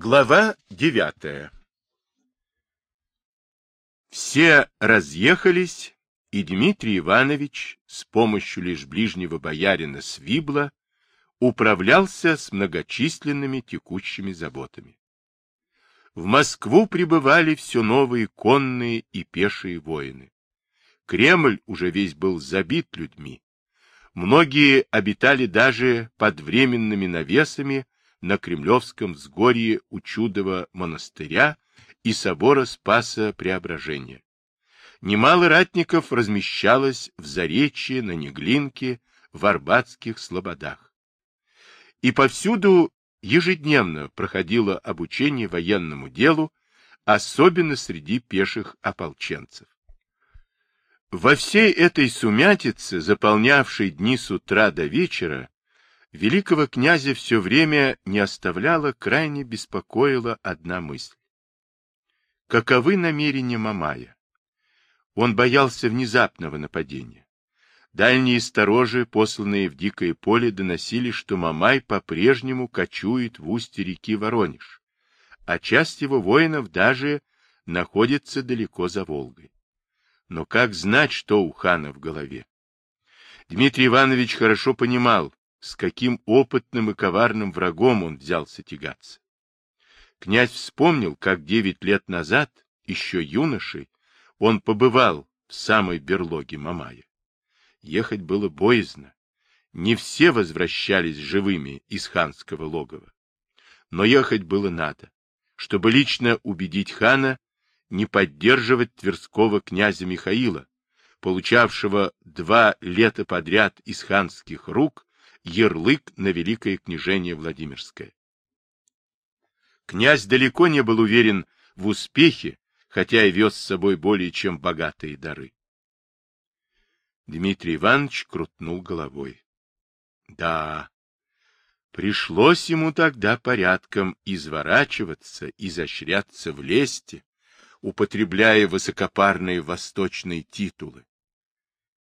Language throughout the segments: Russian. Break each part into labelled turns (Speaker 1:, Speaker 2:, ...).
Speaker 1: Глава девятая Все разъехались, и Дмитрий Иванович с помощью лишь ближнего боярина Свибла управлялся с многочисленными текущими заботами. В Москву прибывали все новые конные и пешие воины. Кремль уже весь был забит людьми. Многие обитали даже под временными навесами на Кремлевском взгорье у чудового монастыря и собора Спаса Преображения. Немало ратников размещалось в Заречье, на Неглинке, в Арбатских слободах. И повсюду ежедневно проходило обучение военному делу, особенно среди пеших ополченцев. Во всей этой сумятице, заполнявшей дни с утра до вечера, великого князя все время не оставляла, крайне беспокоила одна мысль. Каковы намерения Мамая? Он боялся внезапного нападения. Дальние сторожи, посланные в дикое поле, доносили, что Мамай по-прежнему кочует в устье реки Воронеж, а часть его воинов даже находится далеко за Волгой. Но как знать, что у хана в голове? Дмитрий Иванович хорошо понимал, с каким опытным и коварным врагом он взялся тягаться. Князь вспомнил, как девять лет назад, еще юношей, он побывал в самой берлоге Мамая. Ехать было боязно. Не все возвращались живыми из ханского логова. Но ехать было надо, чтобы лично убедить хана не поддерживать тверского князя Михаила, получавшего два лета подряд из ханских рук ярлык на великое княжение Владимирское. Князь далеко не был уверен в успехе, хотя и вез с собой более чем богатые дары. Дмитрий Иванович крутнул головой. Да, пришлось ему тогда порядком изворачиваться, изощряться в лесте, употребляя высокопарные восточные титулы.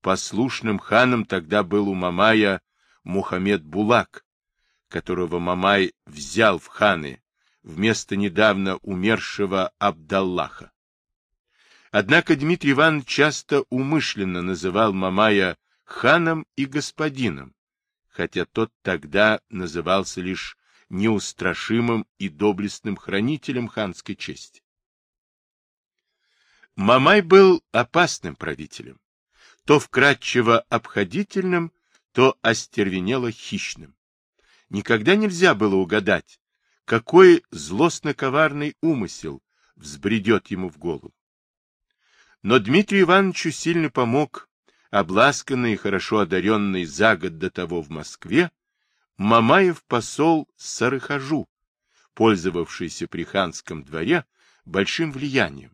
Speaker 1: Послушным ханом тогда был у Мамая Мухаммед Булак, которого Мамай взял в ханы вместо недавно умершего Абдаллаха. Однако Дмитрий Иванович часто умышленно называл Мамая ханом и господином, хотя тот тогда назывался лишь неустрашимым и доблестным хранителем ханской чести. Мамай был опасным правителем, то вкрадчиво обходительным, то остервенело хищным. Никогда нельзя было угадать, какой злостно-коварный умысел взбредет ему в голову. Но Дмитрию Ивановичу сильно помог обласканный и хорошо одаренный за год до того в Москве Мамаев посол Сарыхажу, пользовавшийся при ханском дворе большим влиянием,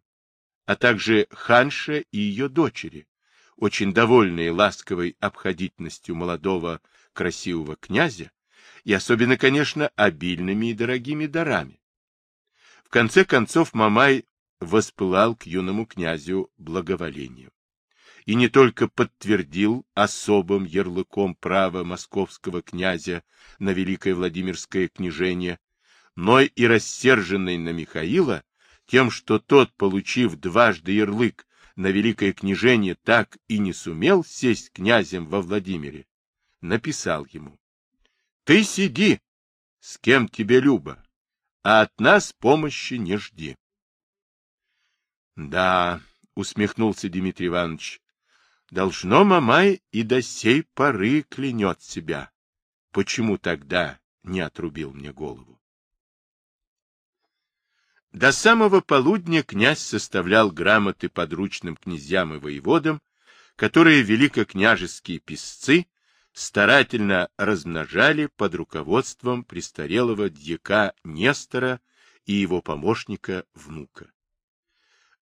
Speaker 1: а также ханша и ее дочери, очень довольные ласковой обходительностью молодого красивого князя, и особенно, конечно, обильными и дорогими дарами. В конце концов Мамай воспылал к юному князю благоволением. И не только подтвердил особым ярлыком право московского князя на Великое Владимирское княжение, но и рассерженный на Михаила тем, что тот, получив дважды ярлык на великое княжение так и не сумел сесть князем во Владимире, написал ему. Ты сиди, с кем тебе любо, а от нас помощи не жди. Да, усмехнулся Дмитрий Иванович, должно Мамай и до сей поры клянет себя. Почему тогда не отрубил мне голову? До самого полудня князь составлял грамоты подручным князьям и воеводам, которые великокняжеские писцы старательно размножали под руководством престарелого дьяка Нестора и его помощника внука.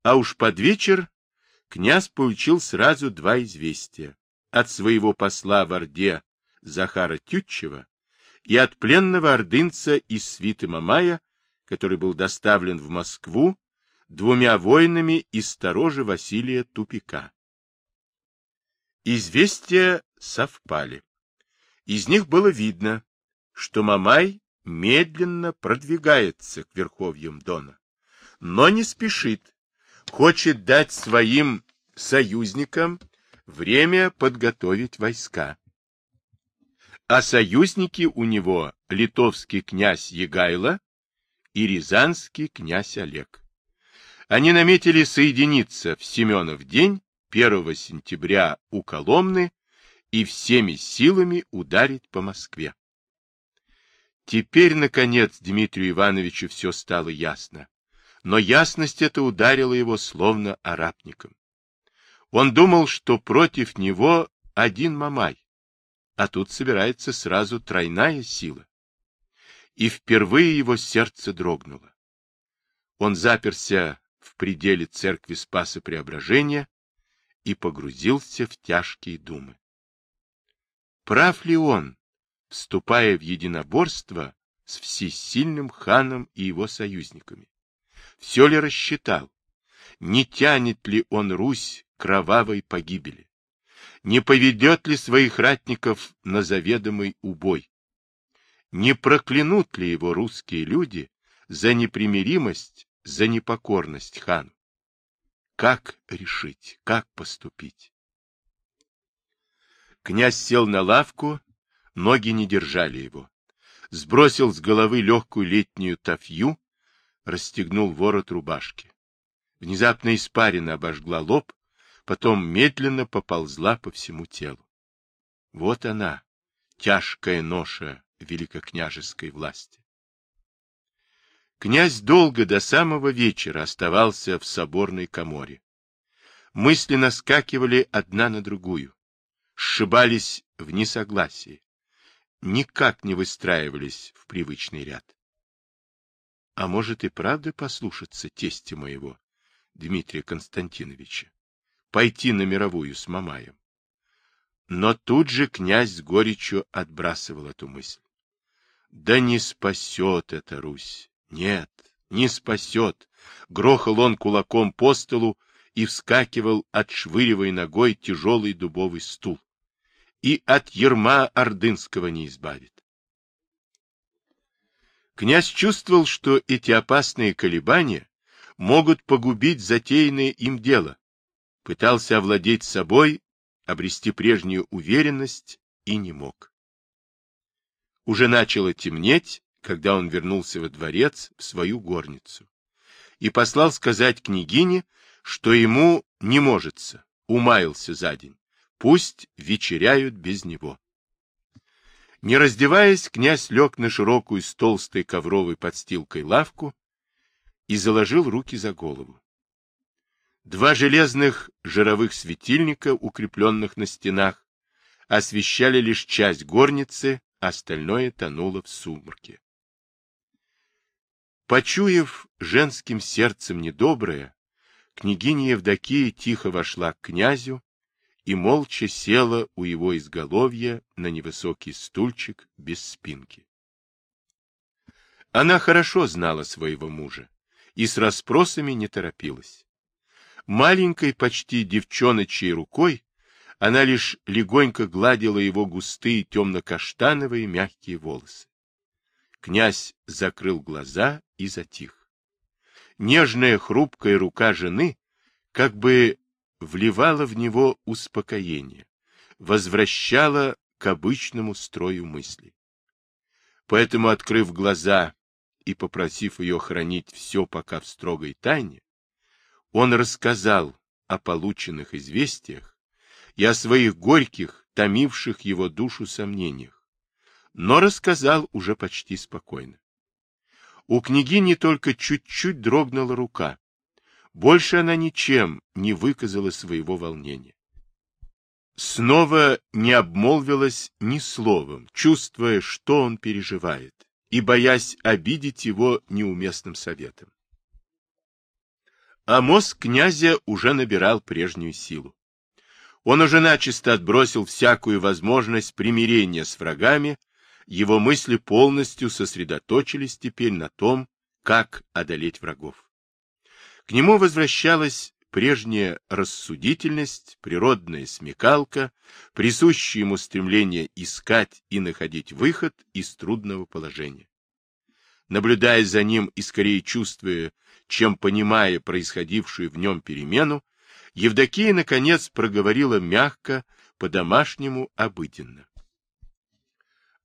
Speaker 1: А уж под вечер князь получил сразу два известия от своего посла в Орде Захара Тютчева и от пленного ордынца из свиты Мамая который был доставлен в Москву двумя воинами из сторожа Василия Тупика. Известия совпали. Из них было видно, что Мамай медленно продвигается к верховьям Дона, но не спешит, хочет дать своим союзникам время подготовить войска. А союзники у него литовский князь Егайло и рязанский князь Олег. Они наметили соединиться в Семенов день 1 сентября у Коломны и всеми силами ударить по Москве. Теперь, наконец, Дмитрию Ивановичу все стало ясно, но ясность эта ударила его словно арабником. Он думал, что против него один Мамай, а тут собирается сразу тройная сила. И впервые его сердце дрогнуло. Он заперся в пределе церкви Спаса Преображения и погрузился в тяжкие думы. Прав ли он, вступая в единоборство с всесильным ханом и его союзниками? Все ли рассчитал? Не тянет ли он Русь кровавой погибели? Не поведет ли своих ратников на заведомый убой? Не проклянут ли его русские люди за непримиримость, за непокорность хану? Как решить, как поступить? Князь сел на лавку, ноги не держали его. Сбросил с головы легкую летнюю тафью, расстегнул ворот рубашки. Внезапно испарина обожгла лоб, потом медленно поползла по всему телу. Вот она, тяжкая ноша великокняжеской власти. Князь долго до самого вечера оставался в соборной коморе. Мысли наскакивали одна на другую, сшибались в несогласии, никак не выстраивались в привычный ряд. А может и правда послушаться тестя моего, Дмитрия Константиновича, пойти на мировую с Мамаем? Но тут же князь с горечью отбрасывал эту мысль. Да не спасет это Русь, нет, не спасет. Грохал он кулаком по столу и вскакивал, отшвыривая ногой тяжелый дубовый стул. И от ерма ордынского не избавит. Князь чувствовал, что эти опасные колебания могут погубить затеянное им дело. Пытался овладеть собой, обрести прежнюю уверенность и не мог. Уже начало темнеть, когда он вернулся во дворец в свою горницу, и послал сказать княгине, что ему не можется, умаился за день, пусть вечеряют без него. Не раздеваясь, князь лег на широкую с толстой ковровой подстилкой лавку и заложил руки за голову. Два железных жировых светильника, укрепленных на стенах, освещали лишь часть горницы, остальное тонуло в сумраке. Почуяв женским сердцем недоброе, княгиня Евдокия тихо вошла к князю и молча села у его изголовья на невысокий стульчик без спинки. Она хорошо знала своего мужа и с расспросами не торопилась. Маленькой, почти девчоночей рукой она лишь легонько гладила его густые темно-каштановые мягкие волосы. Князь закрыл глаза и затих. Нежная хрупкая рука жены как бы вливала в него успокоение, возвращала к обычному строю мыслей. Поэтому, открыв глаза и попросив ее хранить все пока в строгой тайне, он рассказал о полученных известиях и о своих горьких, томивших его душу сомнениях но рассказал уже почти спокойно. У княгини только чуть-чуть дрогнула рука. Больше она ничем не выказала своего волнения. Снова не обмолвилась ни словом, чувствуя, что он переживает, и боясь обидеть его неуместным советом. А мозг князя уже набирал прежнюю силу. Он уже начисто отбросил всякую возможность примирения с врагами его мысли полностью сосредоточились теперь на том, как одолеть врагов. К нему возвращалась прежняя рассудительность, природная смекалка, присущее ему стремление искать и находить выход из трудного положения. Наблюдая за ним и скорее чувствуя, чем понимая происходившую в нем перемену, Евдокия, наконец, проговорила мягко, по-домашнему обыденно.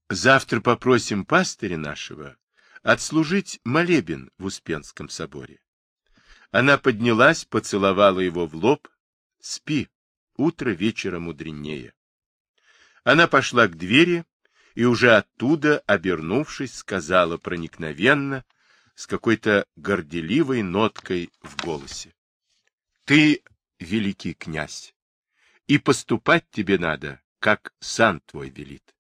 Speaker 1: Завтра попросим пастыря нашего отслужить молебен в Успенском соборе. Она поднялась, поцеловала его в лоб. Спи, утро вечера мудренее. Она пошла к двери и уже оттуда, обернувшись, сказала проникновенно, с какой-то горделивой ноткой в голосе. Ты великий князь, и поступать тебе надо, как сан твой велит.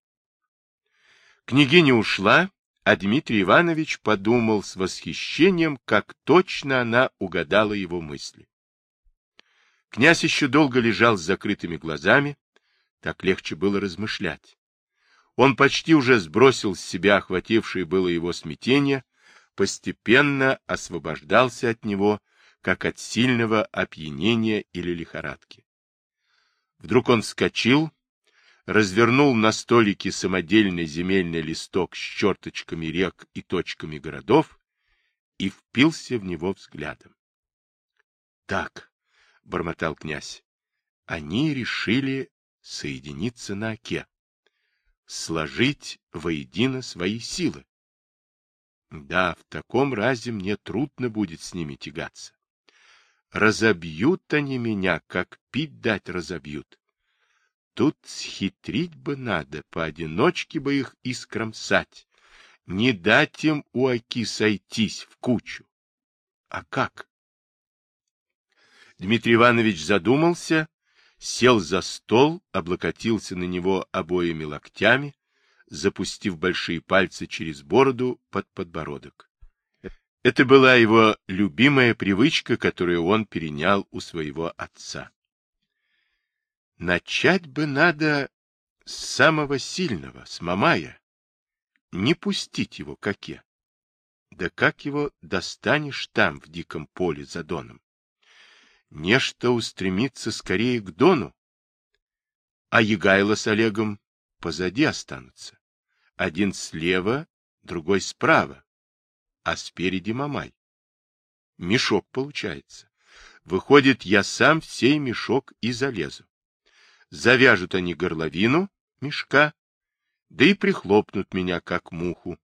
Speaker 1: Княгиня ушла, а Дмитрий Иванович подумал с восхищением, как точно она угадала его мысли. Князь еще долго лежал с закрытыми глазами, так легче было размышлять. Он почти уже сбросил с себя охватившее было его смятение, постепенно освобождался от него, как от сильного опьянения или лихорадки. Вдруг он вскочил, развернул на столике самодельный земельный листок с черточками рек и точками городов и впился в него взглядом. — Так, — бормотал князь, — они решили соединиться на оке, сложить воедино свои силы. Да, в таком разе мне трудно будет с ними тягаться. Разобьют они меня, как пить дать разобьют. Тут схитрить бы надо, поодиночке бы их искромсать, не дать им у оки сойтись в кучу. А как? Дмитрий Иванович задумался, сел за стол, облокотился на него обоими локтями, запустив большие пальцы через бороду под подбородок. Это была его любимая привычка, которую он перенял у своего отца. Начать бы надо с самого сильного, с Мамая. Не пустить его к оке. Да как его достанешь там, в диком поле за Доном? Нечто устремиться скорее к Дону. А Егайло с Олегом позади останутся. Один слева, другой справа, а спереди Мамай. Мешок получается. Выходит, я сам в сей мешок и залезу завяжут они горловину мешка, да и прихлопнут меня, как муху.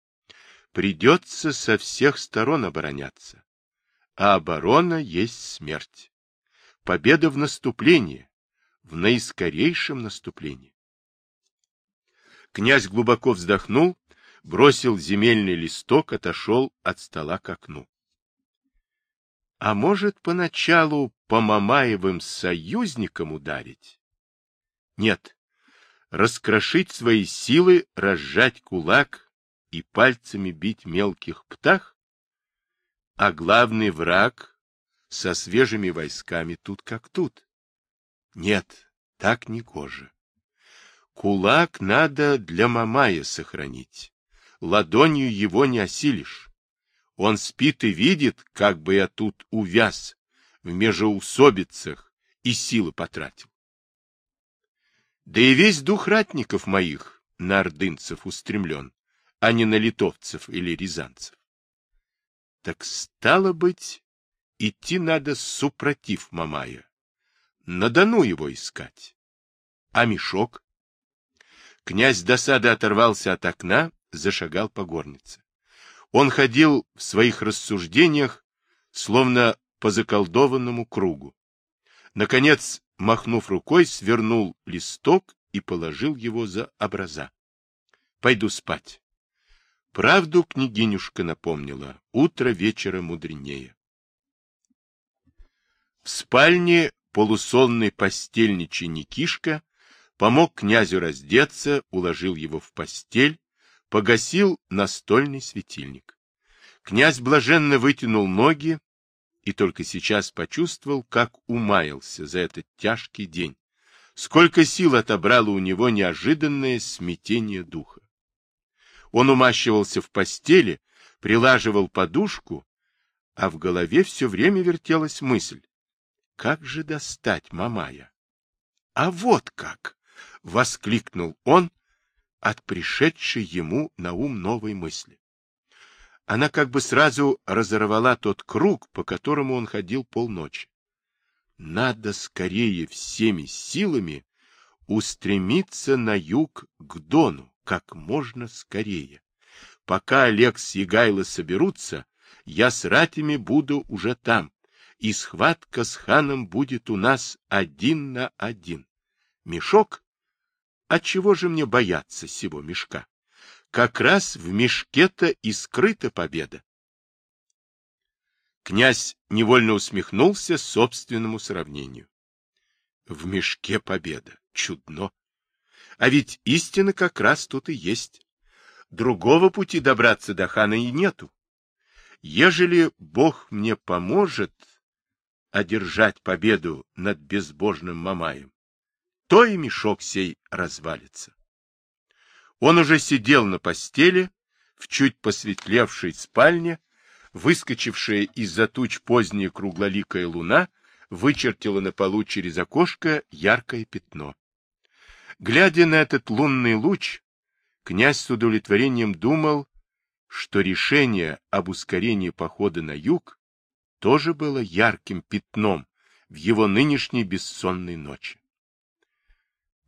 Speaker 1: Придется со всех сторон обороняться. А оборона есть смерть. Победа в наступлении, в наискорейшем наступлении. Князь глубоко вздохнул, бросил земельный листок, отошел от стола к окну. А может, поначалу по Мамаевым союзникам ударить? Нет. Раскрошить свои силы, разжать кулак и пальцами бить мелких птах? А главный враг со свежими войсками тут как тут. Нет, так не кожа. Кулак надо для Мамая сохранить. Ладонью его не осилишь. Он спит и видит, как бы я тут увяз, в межеусобицах и силы потратил. Да и весь дух ратников моих на ордынцев устремлен, а не на литовцев или рязанцев. Так стало быть, идти надо супротив Мамая. На Дону его искать. А мешок? Князь досады оторвался от окна, зашагал по горнице. Он ходил в своих рассуждениях, словно по заколдованному кругу. Наконец махнув рукой, свернул листок и положил его за образа. Пойду спать. Правду княгинюшка напомнила. Утро вечера мудренее. В спальне полусонный постельничий Никишка помог князю раздеться, уложил его в постель, погасил настольный светильник. Князь блаженно вытянул ноги, и только сейчас почувствовал, как умаялся за этот тяжкий день, сколько сил отобрало у него неожиданное смятение духа. Он умащивался в постели, прилаживал подушку, а в голове все время вертелась мысль, как же достать Мамая? А вот как! — воскликнул он от пришедшей ему на ум новой мысли. Она как бы сразу разорвала тот круг, по которому он ходил полночи. Надо скорее всеми силами устремиться на юг к Дону, как можно скорее. Пока Олег с Егайло соберутся, я с ратями буду уже там, и схватка с ханом будет у нас один на один. Мешок? Отчего же мне бояться сего мешка? Как раз в мешке-то и скрыта победа. Князь невольно усмехнулся собственному сравнению. В мешке победа. Чудно. А ведь истина как раз тут и есть. Другого пути добраться до хана и нету. Ежели Бог мне поможет одержать победу над безбожным Мамаем, то и мешок сей развалится. Он уже сидел на постели, в чуть посветлевшей спальне, выскочившая из-за туч поздняя круглоликая луна вычертила на полу через окошко яркое пятно. Глядя на этот лунный луч, князь с удовлетворением думал, что решение об ускорении похода на юг тоже было ярким пятном в его нынешней бессонной ночи.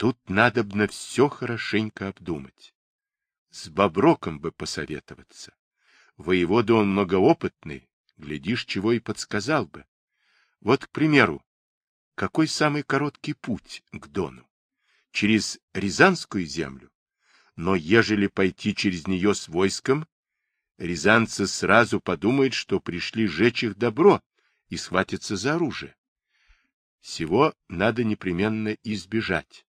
Speaker 1: Тут надобно все хорошенько обдумать. С Боброком бы посоветоваться. Воевода он многоопытный, глядишь, чего и подсказал бы. Вот, к примеру, какой самый короткий путь к Дону? Через Рязанскую землю? Но ежели пойти через нее с войском, рязанцы сразу подумают, что пришли жечь их добро и схватятся за оружие. Всего надо непременно избежать.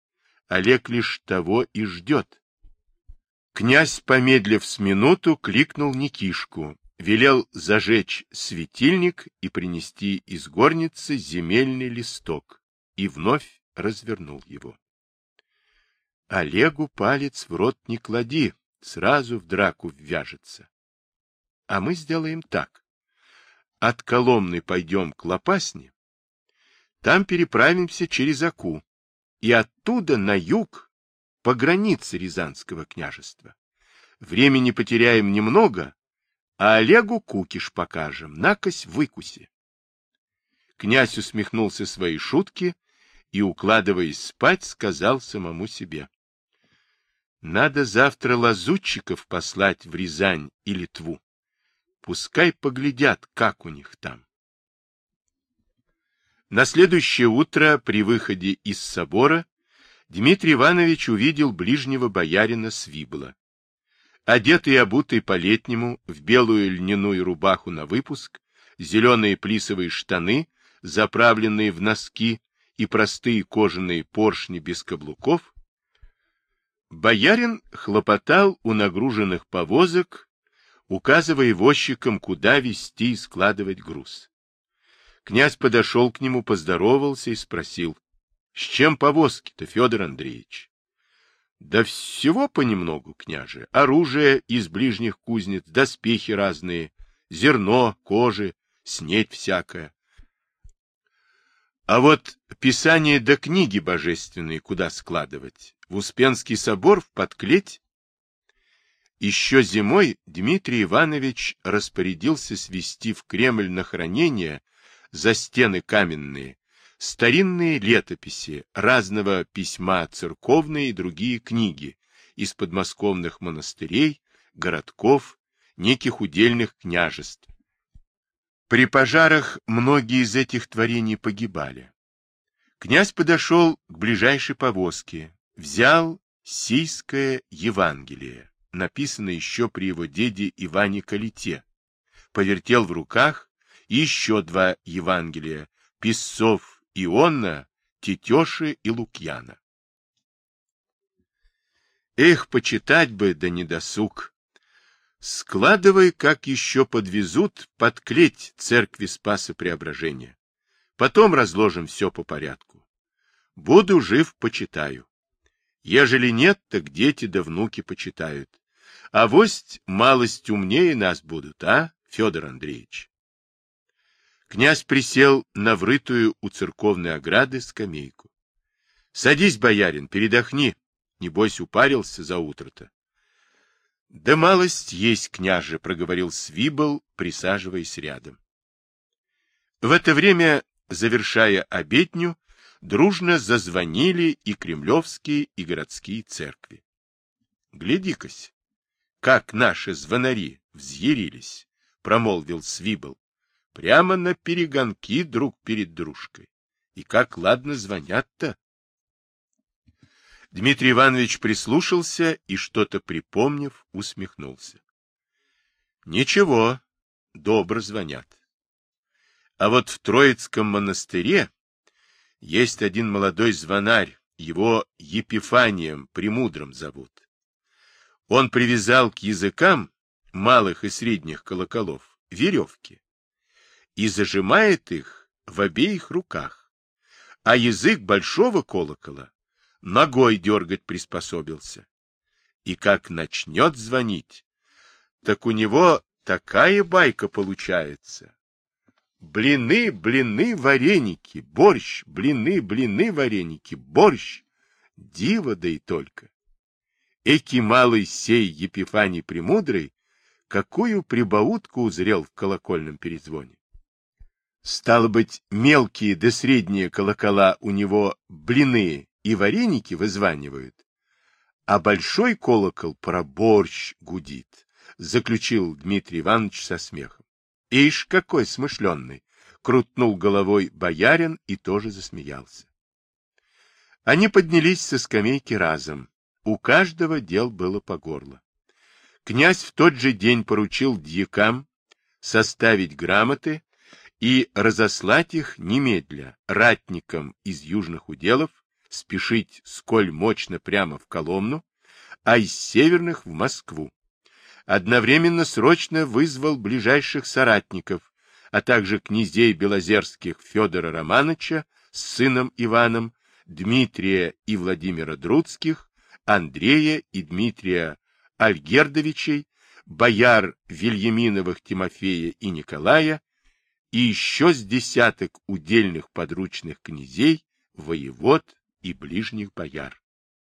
Speaker 1: Олег лишь того и ждет. Князь, помедлив с минуту, кликнул Никишку, велел зажечь светильник и принести из горницы земельный листок, и вновь развернул его. Олегу палец в рот не клади, сразу в драку ввяжется. А мы сделаем так. От Коломны пойдем к Лопасне, там переправимся через Аку, и оттуда на юг по границе Рязанского княжества. Времени потеряем немного, а Олегу кукиш покажем, накось выкуси. Князь усмехнулся своей шутки и, укладываясь спать, сказал самому себе. Надо завтра лазутчиков послать в Рязань и Литву. Пускай поглядят, как у них там. На следующее утро при выходе из собора Дмитрий Иванович увидел ближнего боярина Свибла. Одетый и обутый по-летнему, в белую льняную рубаху на выпуск, зеленые плисовые штаны, заправленные в носки и простые кожаные поршни без каблуков, боярин хлопотал у нагруженных повозок, указывая возчикам, куда везти и складывать груз. Князь подошел к нему, поздоровался и спросил, — С чем повозки-то, Федор Андреевич? — Да всего понемногу, княже. Оружие из ближних кузнец, доспехи разные, зерно, кожи, снеть всякая. А вот писание до да книги божественные куда складывать? В Успенский собор, в подклеть? Еще зимой Дмитрий Иванович распорядился свести в Кремль на хранение за стены каменные, старинные летописи, разного письма церковные и другие книги из подмосковных монастырей, городков, неких удельных княжеств. При пожарах многие из этих творений погибали. Князь подошел к ближайшей повозке, взял Сийское Евангелие, написанное еще при его деде Иване Калите, повертел в руках еще два Евангелия – Песцов Ионна, Тетеши и Лукьяна. Эх, почитать бы, да не досуг. Складывай, как еще подвезут, под клеть церкви Спаса Преображения. Потом разложим все по порядку. Буду жив, почитаю. Ежели нет, так дети да внуки почитают. А вось малость умнее нас будут, а, Федор Андреевич? Князь присел на врытую у церковной ограды скамейку. — Садись, боярин, передохни. Небось, упарился за утро-то. — Да малость есть, княже, проговорил Свибл, присаживаясь рядом. В это время, завершая обедню, дружно зазвонили и кремлевские, и городские церкви. Гляди-кась, как наши звонари взъярились, промолвил Свибл, прямо на перегонки друг перед дружкой. И как ладно звонят-то. Дмитрий Иванович прислушался и, что-то припомнив, усмехнулся. Ничего, добро звонят. А вот в Троицком монастыре есть один молодой звонарь, его Епифанием Премудрым зовут. Он привязал к языкам малых и средних колоколов веревки и зажимает их в обеих руках, а язык большого колокола ногой дергать приспособился. И как начнет звонить, так у него такая байка получается. Блины, блины, вареники, борщ, блины, блины, вареники, борщ. Диво да и только. Эки малый сей Епифаний Премудрый, какую прибаутку узрел в колокольном перезвоне. Стало быть, мелкие да средние колокола у него блины и вареники вызванивают, а большой колокол про борщ гудит, заключил Дмитрий Иванович со смехом. Ишь, какой смышленный! Крутнул головой боярин и тоже засмеялся. Они поднялись со скамейки разом. У каждого дел было по горло. Князь в тот же день поручил дьякам составить грамоты и разослать их немедля ратникам из южных уделов спешить сколь мощно прямо в Коломну, а из северных в Москву. Одновременно срочно вызвал ближайших соратников, а также князей Белозерских Федора Романовича с сыном Иваном, Дмитрия и Владимира Друцких, Андрея и Дмитрия Альгердовичей, бояр Вильяминовых Тимофея и Николая, и еще с десяток удельных подручных князей, воевод и ближних бояр.